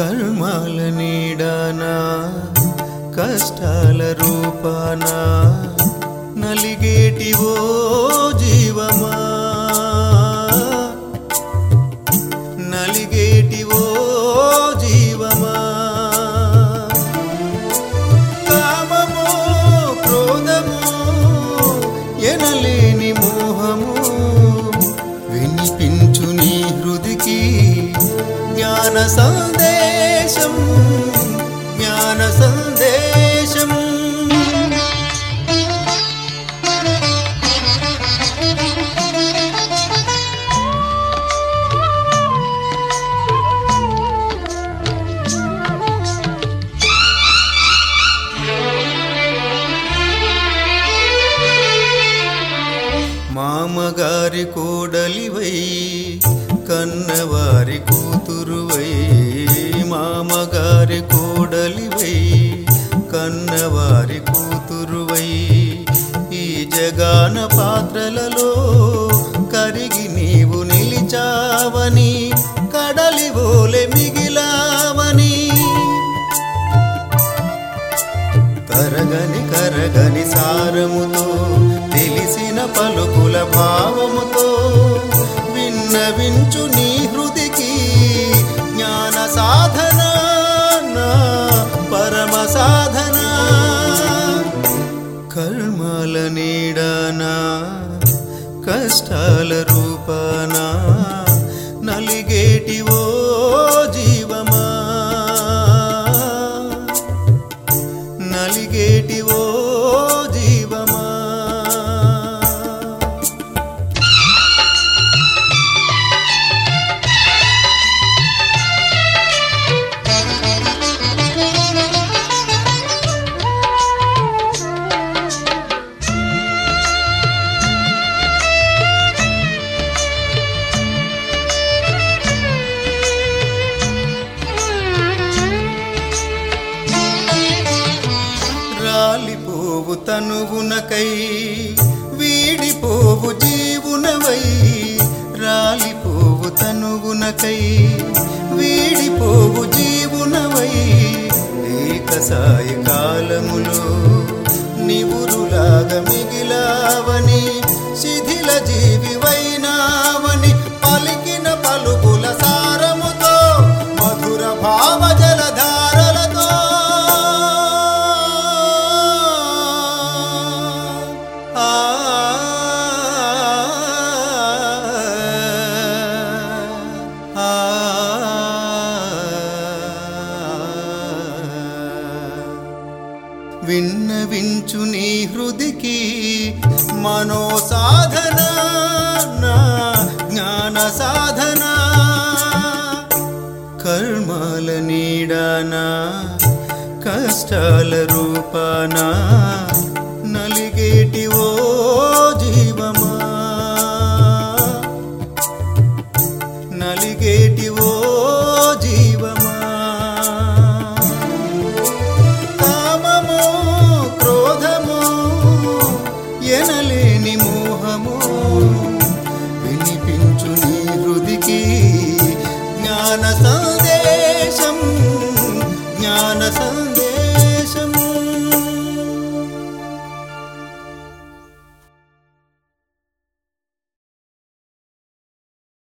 కర్మాల నీడానా కష్టాల రూపానా నలిగేటివో జీవమా? నలిగేటివో జీవమా? కామమో క్రోధమో ఎనలేని మోహము వినిపించు నీ హృదికి జ్ఞాన సందేశం జ్ఞాన సందేశం మామగారి కోడలివై కన్నవారి కూతురువై. కోడలివై కన్నవారి కూతురువై ఈ జగాన పాత్రలలో కరిగి నీవు నిలిచావని కడలివోలె మిగిలావని. కరగని కరగని సారముతో తెలిసిన పలుకుల భావముతో విన్నవించు నీ హృదికి జ్ఞాన సాధన కష్టాల రూపానా నలిగేటివో జీవమా? నలిగేటివో తనువునకై వీడిపోవు జీవునవై రాలిపోవు తనువునకై వీడిపోవు జీవునవై. ఏకసాయి కాలములో నివురులాగ మిగిలావని శిథిల జీవివైనావని పలికిన పలుకుల సారముతో మధుర భావజ విన్నవించు నీ హృదికి మనో సాధన జ్ఞాన సాధన కర్మాల నీడానా కష్టాల రూపానా నలిగేటి ఓ జీ